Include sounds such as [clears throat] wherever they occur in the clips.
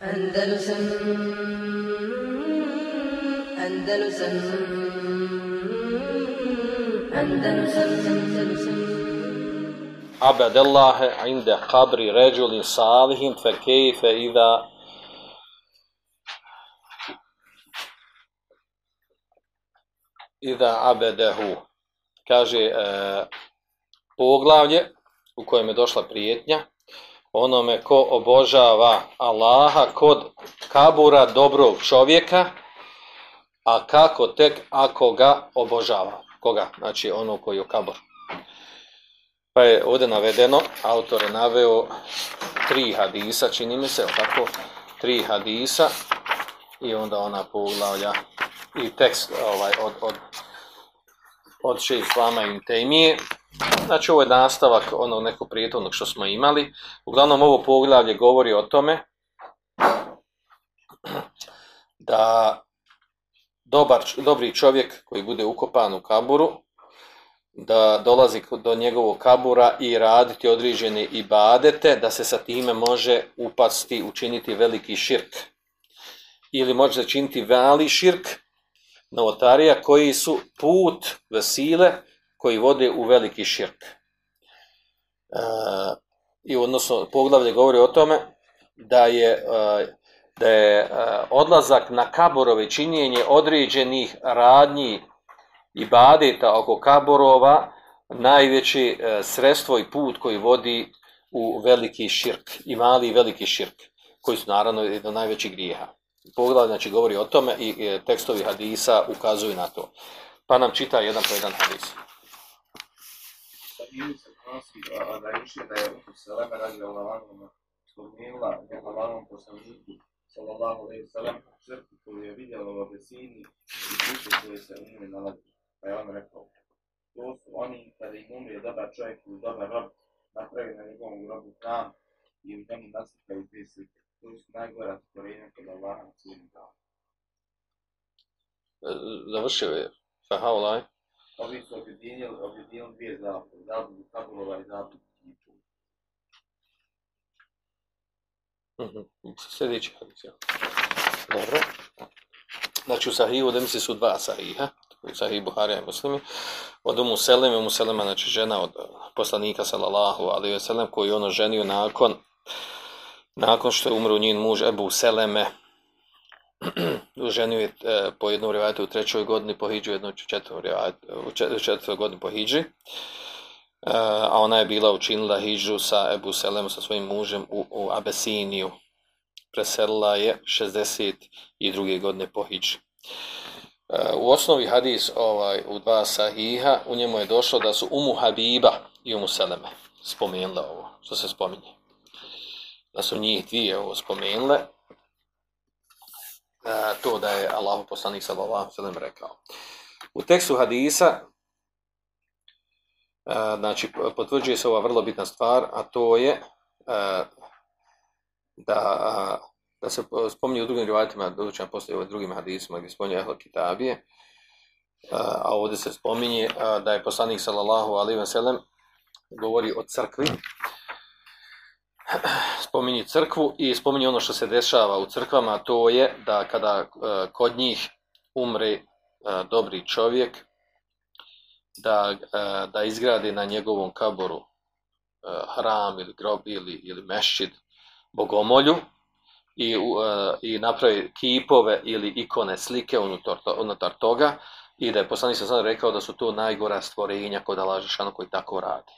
Andalusam Andalusam Andalusam Andalusam عبد الله عند قبر رجل صالح فكيف إذا إذا عبده kaže e, poglavlje u kojem je došla prijetnja onome ko obožava Allaha kod kabura dobrog čovjeka, a kako tek ako ga obožava. Koga? Znači ono koji je kabur. Pa je ovdje navedeno, autor je naveo tri hadisa, čini mi se, tako, tri hadisa i onda ona poglavlja i tekst ovaj, od, od, od še Islama i Temije. Znači ovo je nastavak onog nekog prijetovnog što smo imali. Uglavnom ovo poglavlje govori o tome da dobar, dobri čovjek koji bude ukopan u kaburu, da dolazi do njegovog kabura i raditi određene ibadete, da se sa time može upasti, učiniti veliki širk. Ili može činiti vali širk, novotarija, koji su put vesile koji vode u veliki širk. E, I odnosno poglavlje govori o tome da je, e, da je e, odlazak na kaborove činjenje određenih radnji i badeta oko kaborova najveće sredstvo i put koji vodi u veliki širk i mali i veliki širk koji su naravno jedno najvećih grijeha. Poglavlje znači govori o tome i tekstovi hadisa ukazuju na to. Pa nam čita jedan po jedan hadis da je da je je se. Pa to su oni njegovom i danu. Završio je. Fahaulaj. Ovi su objedinili, objedinili dvije zabude, zabudu Kabulova i zabudu Kipu. Mhm. Sljedeći. Dobro. Znači u Sahihu, da misli su dva Sahiha, u Sahih Buharija i muslimi, od Umu Seleme, Umu Selema, znači žena od poslanika sallallahu alaihi wa sallam, koju ono ženio nakon, nakon što je umro njen muž Ebu Seleme, [clears throat] ženio je e, po jednom rivajtu u trećoj godini po Hidži, jednu u četvrtoj godini po Hidži. E, a ona je bila učinila Hidžu sa Ebu Selem, sa svojim mužem u, Abesiniju. Preselila je 62. godine po Hidži. E, u osnovi hadis ovaj, u dva sahiha, u njemu je došlo da su Umu Habiba i Umu Seleme spomenule ovo, što se spominje. Da su njih dvije ovo spomenule, to da je Allahu poslanik sallallahu alejhi rekao. U tekstu hadisa znači potvrđuje se ova vrlo bitna stvar, a to je da, da se spominje u drugim rivajatima, doduće poslije u drugim hadisima gdje spominje Ehl Kitabije, a ovdje se spominje da je poslanik sallallahu alejhi ve sellem govori o crkvi, spominje crkvu i spominje ono što se dešava u crkvama, to je da kada e, kod njih umre e, dobri čovjek, da, e, da izgradi na njegovom kaboru hram ili grob ili, ili mešćid bogomolju i, i napravi kipove ili ikone slike unutar, unutar toga i da je poslanik sam rekao da su to najgora stvorenja kod Allah koji tako radi.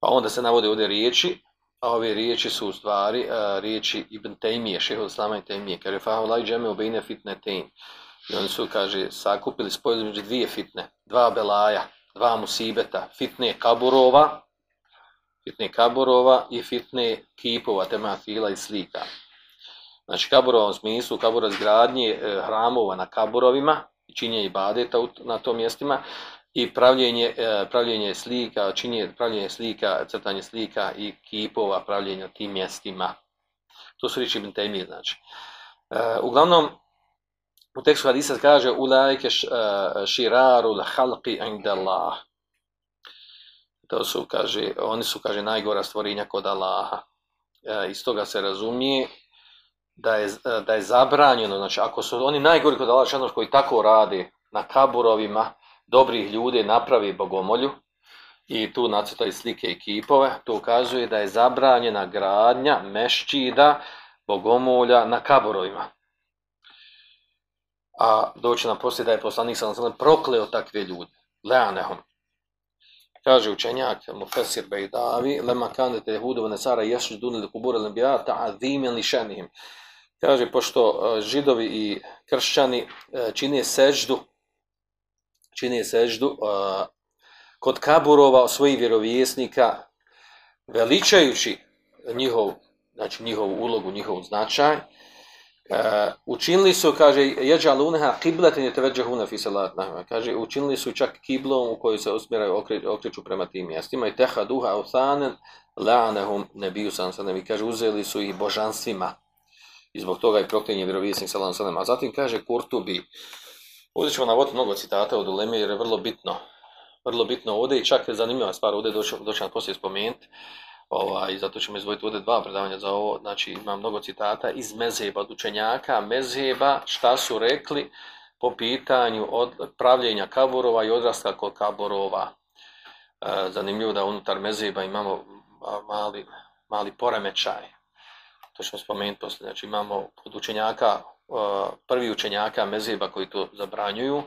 Pa onda se navode ovdje riječi, a ove riječi su u stvari riječi Ibn Taymiye, šeho Islama i Taymiye, kaže fahu laj džeme obejne fitne tein. I oni su, kaže, sakupili spojili među dvije fitne, dva belaja, dva musibeta, fitne kaburova, fitne kaburova i fitne kipova, temafila i slika. Znači, kaburova u smislu, kabura zgradnje e, hramova na kaburovima, činje i badeta na tom mjestima, i pravljenje, e, pravljenje slika, činje pravljenje slika, crtanje slika i kipova, pravljenje na tim mjestima. To su riječi Taymi, znači. E, uglavnom, u tekstu hadisa kaže ulajke širaru halqi Allah. To su, kaže, oni su, kaže, najgora stvorenja kod Allaha. e, iz toga se razumije da je, da je zabranjeno, znači ako su oni najgori kod Allah Žešanu koji tako rade na kaburovima dobrih ljudi napravi bogomolju i tu nacrtali slike i to ukazuje da je zabranjena gradnja mešćida bogomolja na kaburovima. A doći nam poslije da je poslanik sam prokleo takve ljude. Leanehom. Kaže učenjak Mufesir Bejdavi, lema kandete jehudu nesara jesu duni li kubura lembija ta'adhimen li šenihim. Kaže, pošto e, židovi i kršćani e, čine seždu, čine seždu e, kod kaburova svojih vjerovjesnika, veličajući njihov, znači njihovu ulogu, njihov značaj, Uh, učinili su, kaže, jeđa luneha kibletin je teveđahuna fi Kaže, učinili su čak kiblom u kojoj se usmjeraju, okreću prema tim mjestima. I teha duha authanen la'anehum nebiju sam I kaže, uzeli su ih božanstvima. I zbog toga je proklenje vjerovijesnik sallam. A zatim kaže Kurtubi, ovdje ćemo navoditi mnogo citata od Uleme jer je vrlo bitno. Vrlo bitno ovdje i čak je zanimljiva stvar ovdje doći, nam poslije spomenuti. Ovaj, zato ćemo izvojiti ovdje dva predavanja za ovo. Znači, ima mnogo citata iz mezheba od učenjaka, mezheba, šta su rekli po pitanju od pravljenja kaburova i odrasta kod kaburova. E, zanimljivo da unutar mezheba imamo mali, mali poremećaj. To ćemo spomenuti poslije. Znači, imamo od učenjaka, prvi učenjaka mezheba koji to zabranjuju,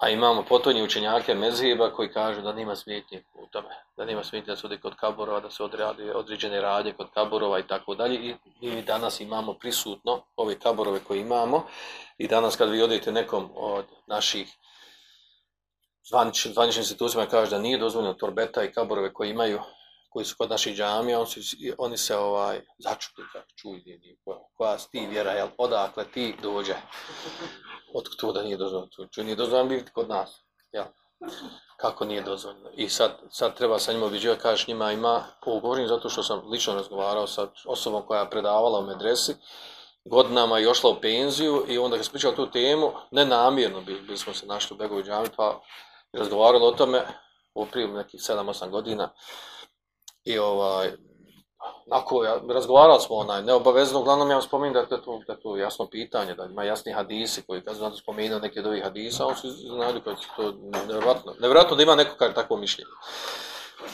a imamo potonji učenjake mezheba koji kažu da nema smetnje u tome, da nema smetnje da se ode kod kaborova, da se odradi određene radnje kod kaborova i tako dalje. I mi danas imamo prisutno ove kaborove koje imamo i danas kad vi odete nekom od naših zvaničnih institucijama kaže da nije dozvoljeno torbeta i kaborove koje imaju koji su kod naših džamija, on oni se ovaj, začupi kako čuj, koja si ti vjera, jel, odakle ti dođe. Od to da nije dozvoljeno, čuj, nije dozvoljeno biti kod nas, jel. Kako nije dozvoljeno. I sad, sad treba sa njima obiđivati, kažeš njima ima, ovo govorim zato što sam lično razgovarao sa osobom koja je predavala u medresi, godinama i ošla u penziju i onda kad smo tu temu, nenamjerno bili, bili smo se našli u Begovi džami, pa razgovarali o tome, u nekih 7-8 godina, i ovaj, Ako, ja, razgovarali smo onaj, neobavezno, uglavnom ja spominjem da je to, da to jasno pitanje, da ima jasni hadisi koji kad znam spomenuo neke od ovih hadisa, on se znaju kako to nevjerojatno, nevjerojatno da ima neko kar takvo mišljenje.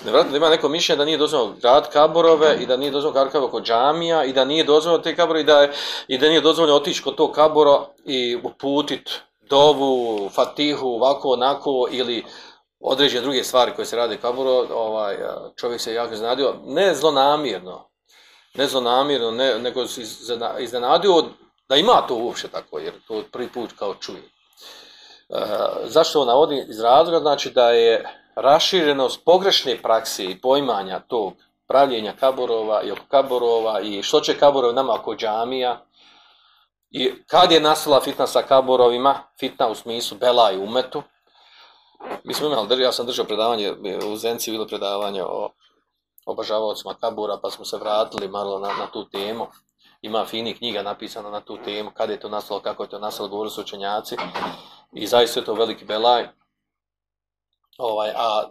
Nevjerojatno da ima neko mišljenje da nije dozvoljeno grad kaborove i da nije dozvoljeno kaborove kod džamija i da nije dozvoljeno te kabore i da, i da nije dozvoljeno otići kod tog kabora i uputit dovu, fatihu, ovako, onako ili određene druge stvari koje se rade kaburo, ovaj, čovjek se jako iznenadio, ne zlonamjerno, ne zlonamjerno, ne, nego se iznenadio da ima to uopće tako, jer to prvi put kao čuje. E, zašto on navodi iz razloga? Znači da je raširenost pogrešne prakse i poimanja tog pravljenja kaborova i oko kaborova i što će kaborov nama oko džamija, i kad je nastala fitna sa kaborovima, fitna u smislu bela i umetu, mi smo imali, ja sam držao predavanje, u Zenci bilo predavanje o obožavaocima kabura, pa smo se vratili malo na, na tu temu. Ima fini knjiga napisana na tu temu, kada je to nastalo, kako je to nastalo, govorili su učenjaci. I zaista je to veliki belaj. Ovaj, a,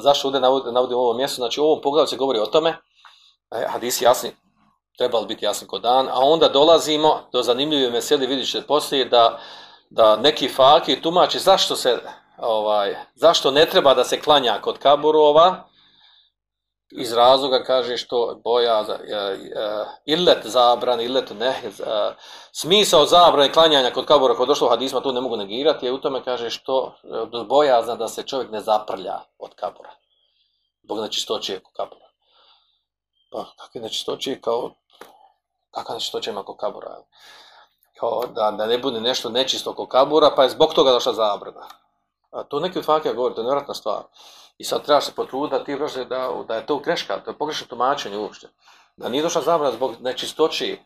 zašto ovdje navodim, navodim ovo mjesto? Znači u ovom pogledu se govori o tome, e, hadisi jasni, trebali biti jasni kod dan, a onda dolazimo do zanimljive meseli, vidjet ćete poslije, da, da neki faki tumači zašto se ovaj, zašto ne treba da se klanja kod kaburova, iz razloga kaže što boja uh, uh, illet zabran, illet ne, uh, smisao zabrane klanjanja kod kabura kod došlo hadisma tu ne mogu negirati, je u tome kaže što bojazna da se čovjek ne zaprlja od kabura. Zbog nečistoće kod kabura. Pa kakve nečistoće kao kakva nečistoće ima kod kabura? Kao da, da ne bude nešto nečisto kod kabura, pa je zbog toga došla zabrana. A to neki od fakija govori, to je nevratna stvar. I sad treba se potruditi da ti da, da je to greška, to je pogrešno tumačenje uopšte. Da nije došla zabrana zbog nečistoći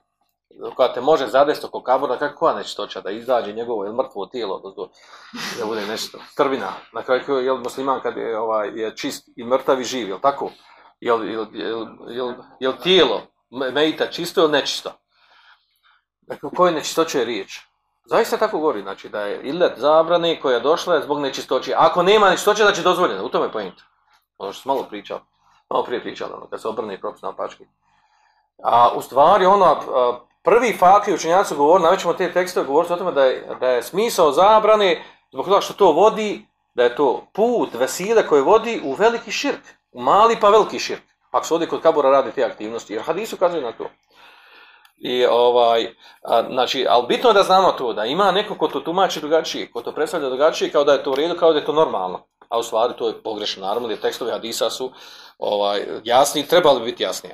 koja te može zadesti oko kabura, kako koja nečistoća, da izađe njegovo ili mrtvo tijelo, da, da bude nešto, strvina. Na kraju je musliman kad je, ovaj, je čist i mrtav i živ, jel tako? Jel, jel, jel, jel, jel tijelo mejita čisto ili nečisto? Dakle, koje nečistoće je riječ? Zaista tako govori, znači da je illet zabrane koja je došla zbog nečistoće. Ako nema nečistoće, znači dozvoljeno. U tome je point. Ono što sam malo pričao, malo prije pričao, ono, kad se obrne propis na. A u stvari ono, a, prvi fakti učenjaci su govorili, navećemo te tekstove govoriti o tome da je, da je smisao zabrane zbog toga što to vodi, da je to put, vesile koje vodi u veliki širk, u mali pa veliki širk. Ako se ovdje kod kabura radi te aktivnosti, jer hadisu ukazuje na to. I ovaj, a, znači, ali bitno je da znamo to, da ima neko ko to tumači drugačije, ko to predstavlja drugačije, kao da je to u redu, kao da je to normalno. A u stvari to je pogrešno, naravno, jer tekstovi hadisa su ovaj, jasni, trebali bi biti jasni.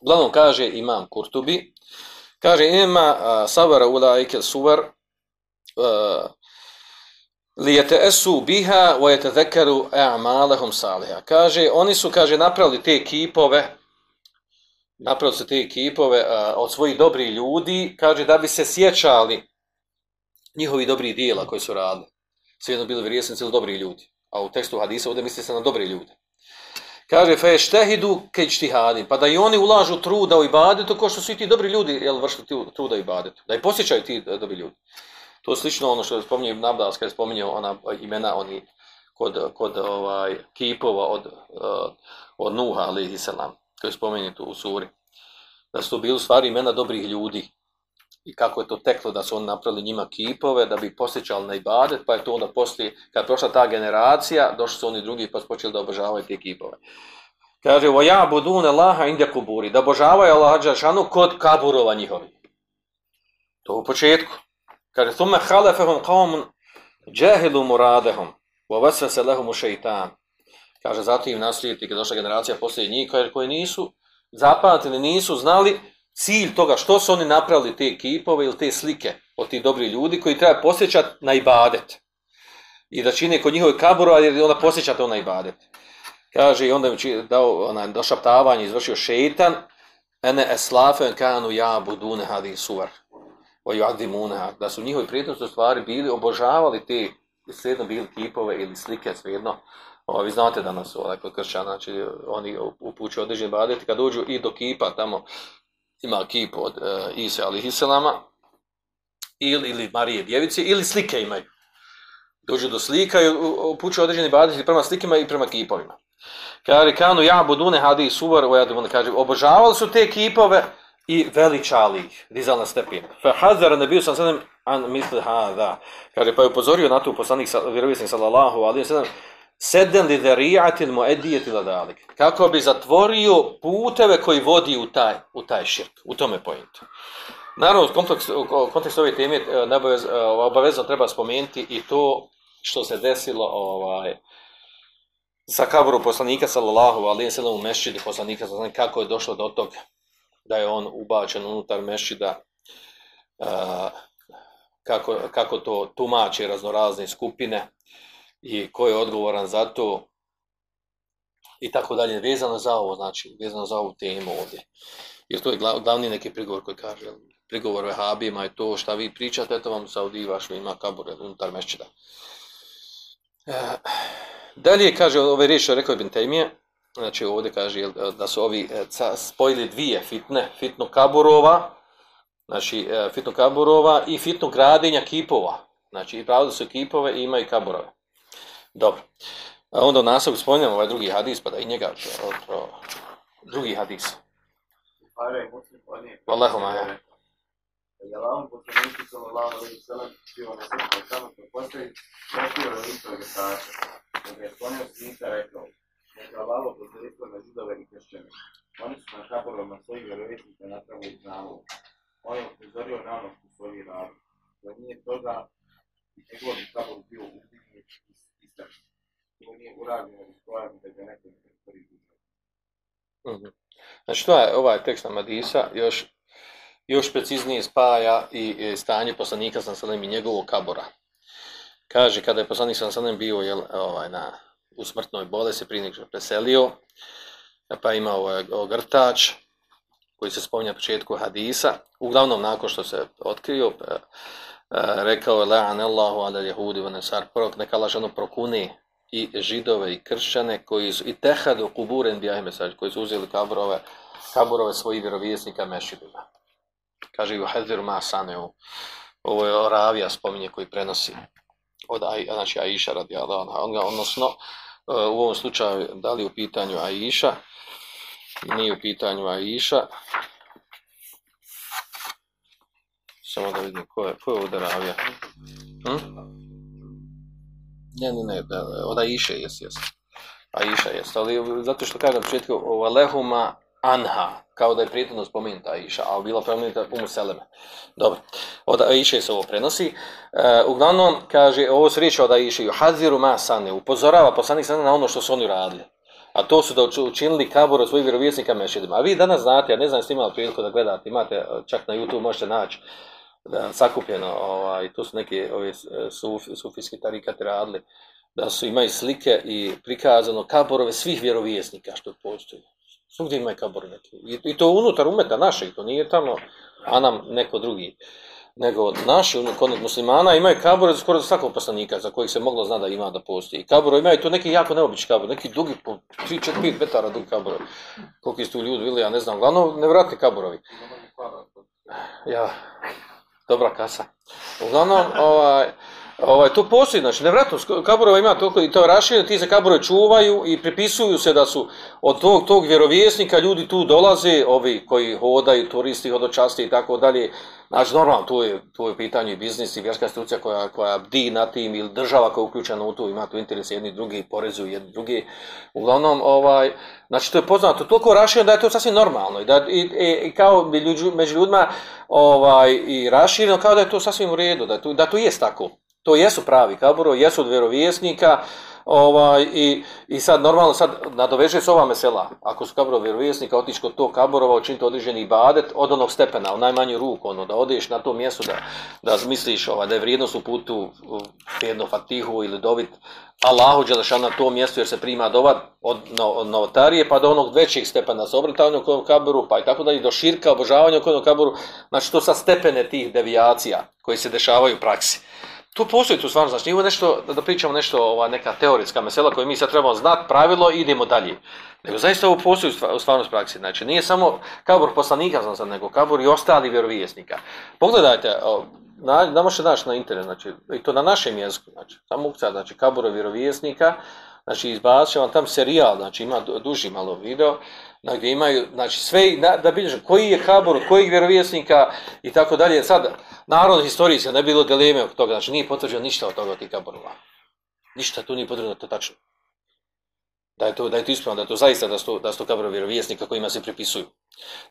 Uglavnom kaže imam Kurtubi, kaže ima savara ulaike suvar lijete esu biha vojete zekaru a'malehum saliha. Kaže, oni su, kaže, napravili te kipove, napravili su te kipove uh, od svojih dobrih ljudi, kaže, da bi se sjećali njihovi dobrih dijela koji su radili. Svijedno bili vjerovjesnici ili dobri ljudi. A u tekstu hadisa ovdje misli se na dobri ljude. Kaže, fe štehidu keđtihadim, pa da i oni ulažu truda u ibadetu, kao što su i ti dobri ljudi, jel, vršili truda u ibadetu. Da i posjećaju ti eh, dobri ljudi. To je slično ono što je spominje Nabdas, kada je spominjao ona imena oni kod, kod ovaj, kipova od, uh, od Nuha, alihi selam, koji je spominje tu u suri. Da su to bili u stvari imena dobrih ljudi. I kako je to teklo da su oni napravili njima kipove, da bi posjećali na ibadet, pa je to onda poslije, kad je prošla ta generacija, došli su oni drugi pa su počeli da obožavaju te kipove. Kaže, o ja budune laha indja kuburi, da obožavaju Allah Đašanu kod kaburova njihovi. To u početku. Kaže, thumme halefehum qavmun džahilu muradehum, wa vasvese lehumu šeitan. Kaže, zatim naslijeti, kad došla generacija poslije njih, koji nisu zapamtili, nisu znali cilj toga što su oni napravili te kipove ili te slike od tih dobrih ljudi koji treba posjećati na ibadet. I da čine kod njihovi kaburova jer onda posjeća to na ibadet. Kaže, i onda im dao onaj, došaptavanje, izvršio šeitan, ene eslafen kanu ja budune hadi suvar da su njihovi u stvari bili obožavali te svejedno bili kipove ili slike svejedno. Vi znate da nas ovaj kod kršćana, znači oni upućuju određeni badeti, kad dođu i do kipa, tamo ima kip od uh, Isa ali Hiselama, ili, ili Marije djevice, ili slike imaju. Dođu do slika i upućuju određeni badeti prema slikima i prema kipovima. Kaže, kanu ja budune hadi suvar, kaže, obožavali su te kipove, i veličali ih, dizal na stepen. Fa hazara ne bio sam sadem an misli hada. Kaže, pa je upozorio na to poslanik vjerovisnik sallallahu alaihi sallam, sedem li dhari'atil mu'edijeti ladalik. Kako bi zatvorio puteve koji vodi u taj, u taj širk, u tome pojentu. Naravno, u kontekstu, u kontekstu ove teme e, e, obavezno treba spomenuti i to što se desilo ovaj, sa kaboru poslanika sallallahu alaihi sallam u mešćidi poslanika sallallahu kako je došlo do toga da je on ubačen unutar mešida, kako, kako to tumače raznorazne skupine i ko je odgovoran za to i tako dalje, vezano za ovo, znači, vezano za ovu temu ovdje. Jer to je glavni neki prigovor koji kaže, prigovor vehabijima je to šta vi pričate, eto vam Saudi vaš ima kabure unutar mešćida. E, dalje kaže ove riječi, rekao je Bintemije, znači ovdje kaže da su ovi e, spojili dvije fitne, fitnu kaburova, znači e, fitnu kaburova i fitnu gradenja kipova. Znači i pravda su kipove i imaju kaburove. Dobro. A onda u nasavu spominjamo ovaj drugi hadis, pa da i njega otro, drugi hadis. Allahu maja. Je lavom poslaniku sallallahu alaihi wa sallam bio na srpnoj kamatnoj postavi, na. Kada je sklonio snika, rekao, neka valo pozorstvo na židove i kršćane. Oni su na svojih vjerovjesnika napravili znamo. On je upozorio na ono što su ovi radi. Da nije toga i njegov bi kabor bio ubignut i strašno. To nije urađeno iz pojavno da ga neko ne pretvori Mhm. Znači to je ovaj tekst Amadisa još, još preciznije spaja i stanje poslanika sam sadem i njegovog kabora. Kaže, kada je poslanik sam sadem bio jel, ovaj, na, u smrtnoj bolesti prije nego preselio, pa ima ovaj ogrtač koji se spominja početku hadisa. Uglavnom, nakon što se otkrio, pa, rekao je la'an Allahu ala jehudi wa nasar prorok neka lažano prokuni i židove i kršćane koji su i tehadu kuburen bijahime koji su uzeli kaburove, kaburove svojih vjerovjesnika mešidima. Kaže ju hezir ma saneu. Ovo je Ravija spominje koji prenosi od znači Aisha radijallahu anha. Odnosno, u ovom slučaju, da li u pitanju Aisha, nije u pitanju Aisha. Samo da vidim ko je, ko je ovdje ravija. Hm? Ne, ne, ne, da, od Aisha jes, jes. Aisha jes, ali zato što kažem početku, ova lehuma anha, kao da je prijetno spomenuta Aisha, ali bila spomenuta Umu Seleme. Dobro, od Aisha se ovo prenosi. E, uglavnom, kaže, ovo se riječi od Aisha, haziru ma sane, upozorava poslanik sana na ono što su oni radili. A to su da uči- učinili kabor od svojih vjerovjesnika mešidima. A vi danas znate, ja ne znam jeste imali priliku da gledate, imate čak na YouTube možete naći da sakupljeno, ovaj, tu su neki ovi suf, sufijski tarikati radili, da su imaju slike i prikazano kaborove svih vjerovjesnika što postoji. Svugdje imaju kabor neki. I, I to unutar umeta našeg, to nije tamo, a nam neko drugi. Nego naši, unu- kod muslimana, imaju kabore skoro za svakog poslanika, za kojih se moglo znati da ima da postoji. Kaboro imaju tu neki jako neobični kabor, neki dugi po 3, 4, 5 metara dugi kabor. Koliki su tu ljudi bili, ja ne znam. Uglavnom, nevjerojatni kaborovi. Ja, dobra kasa. Uglavnom, ovaj, ovaj, to postoji, znači, nevjerojatno, sk- kaborova ima toliko i to je rašireno, ti se kaborove čuvaju i pripisuju se da su od tog, tog vjerovjesnika ljudi tu dolaze, ovi koji hodaju, turisti, hodočasti i tako dalje. Znači, normalno, tu je, tu je pitanje i biznis i vjerska institucija koja, koja bdi na tim ili država koja je uključena u to, ima tu interes jedni drugi, porezuju jedni drugi. Uglavnom, ovaj, znači, to je poznato, toliko rašireno da je to sasvim normalno i, da, i, i, kao ljuđu- među ljudima ovaj, i rašireno kao da je to sasvim u redu, da to, da to jest tako. To jesu pravi kaburo, jesu od vjerovjesnika, ovaj, i, i sad normalno sad nadoveže se ova mesela. Ako su kaburo vjerovjesnika, otići kod tog kaborova, učiniti određeni ibadet od onog stepena, u najmanju ruku, ono, da odeš na to mjesto, da, da misliš ovaj, da je vrijednost u putu jednu fatihu ili dovit Allahu Đelešan na to mjesto jer se prima dova od no, od novotarije pa do onog većeg stepena sa obrtavanjem kod kaboru, pa i tako dalje do širka obožavanja kod kaboru, znači to sa stepene tih devijacija koji se dešavaju u praksi. Tu postoji tu stvarno, znači nije nešto, da, pričamo nešto, ova, neka teoretska mesela koju mi sad trebamo znati pravilo i idemo dalje. Nego zaista ovo postoji u stva- u stvarnosti praksi. Znači nije samo kabor poslanika, znam sad, nego kabor i ostali vjerovjesnika. Pogledajte, na, da možete naći na internet, znači, i to na našem jeziku, znači, samo ukcat, znači, kabor vjerovjesnika, znači, izbacit će vam tam serijal, znači, ima du- duži malo video, na gdje imaju, znači, sve, da, da bilježe koji je kabor, od kojih vjerovjesnika i tako dalje. Sad, naravno, historijski, ne bi bilo dileme oko toga, znači, nije potvrđeno ništa od toga od tih kaborova. Ništa tu nije potvrđeno, to tačno. Da je to, da je to ispravno, da je to zaista da su, da su to kaborovi vjerovjesnika kojima se pripisuju.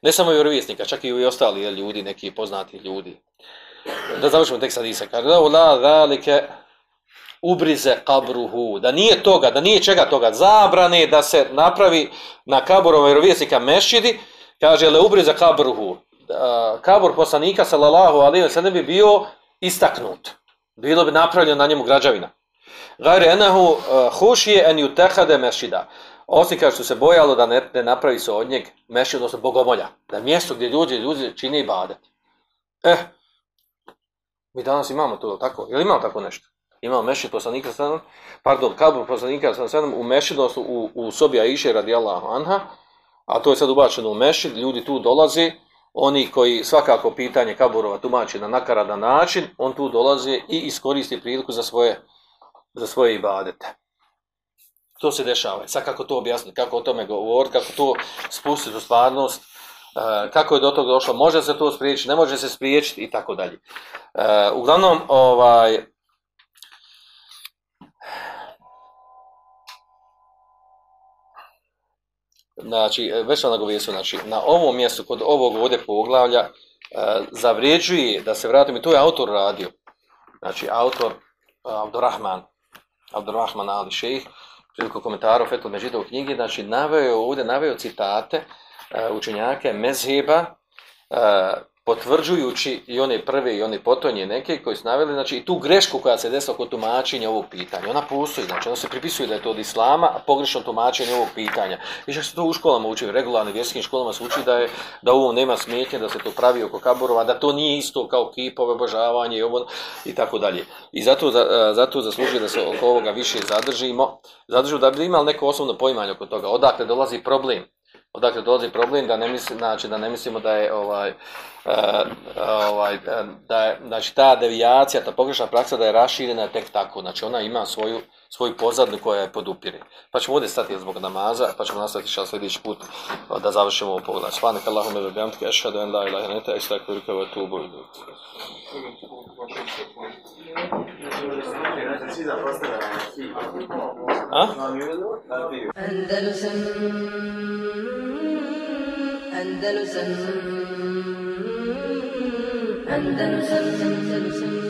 Ne samo vjerovjesnika, čak i ostali ljudi, neki poznati ljudi. Da završimo tek sad Isa. Kaže, la zalike ubrize kabruhu. Da nije toga, da nije čega toga. Zabrane da se napravi na kaborom vjerovjesnika mešidi. Kaže, le ubrize kabruhu. Kabor poslanika, sallallahu alaihi wa sallam, bi bio istaknut. Bilo bi napravljeno na njemu građavina. Gajre enahu hušije en jutehade mešida. Osim kao što se bojalo da ne, ne napravi se od njeg mešid, odnosno bogomolja. Da je mjesto gdje ljudi, ljudi čine ibadet. Eh, mi danas imamo to, tako? Jel imamo tako nešto? Imamo mešid poslanika sallam, pardon, kabur poslanika sallam u mešidu, odnosno u, u sobi Aisha radijallahu anha, a to je sad ubačeno u mešid, ljudi tu dolaze, oni koji svakako pitanje kaburova tumači na nakaradan način, on tu dolaze i iskoristi priliku za svoje, za svoje ibadete. To se dešava. Sad kako to objasniti, kako o tome govoriti, kako to spustiti u stvarnost, e, kako je do toga došlo, može se to spriječiti, ne može se spriječiti i tako dalje. E, Uglavnom, ovaj, znači, e, već sam nagovjesio, znači, na ovom mjestu, kod ovog ovdje poglavlja, e, zavrijeđuje, da se vratim, i to je autor radio, znači, autor Abdurrahman, Abdurrahman Ali Šejh, priliku komentara Fetul Međidov knjigi, znači, naveo je ovdje, naveo citate e, učenjake Mezheba, e, potvrđujući i one prve i one potonje neke koji su naveli, znači i tu grešku koja se desila kod tumačenja ovog pitanja, ona postoji, znači ona se pripisuje da je to od islama, a pogrešno tumačenje ovog pitanja. I što se to u školama uči, u regularnim vjerskim školama se uči da je da ovo nema smetnje, da se to pravi oko kaborova, da to nije isto kao kipove, obožavanje i ovo i tako dalje. I zato, za- zato zaslužuje da se oko ovoga više zadržimo, zadržimo da bi imali neko osobno poimanje oko toga, odakle dolazi problem odakle dolazi problem, da ne, misli, znači, da ne mislimo da je ovaj, uh, ovaj, uh, da je, znači ta devijacija, ta pogrešna praksa da je raširena tek tako, znači ona ima svoju, svoju pozadnu koja je podupire. Pa ćemo ovdje stati zbog namaza, pa ćemo nastaviti što sljedeći put da završimo ovo pogled. Svanik Allahumma wa bihamdika ashhadu an la ilaha illa anta astaghfiruka wa atubu ilayk. A? Andalusam Andalusam Andalusam Andalusam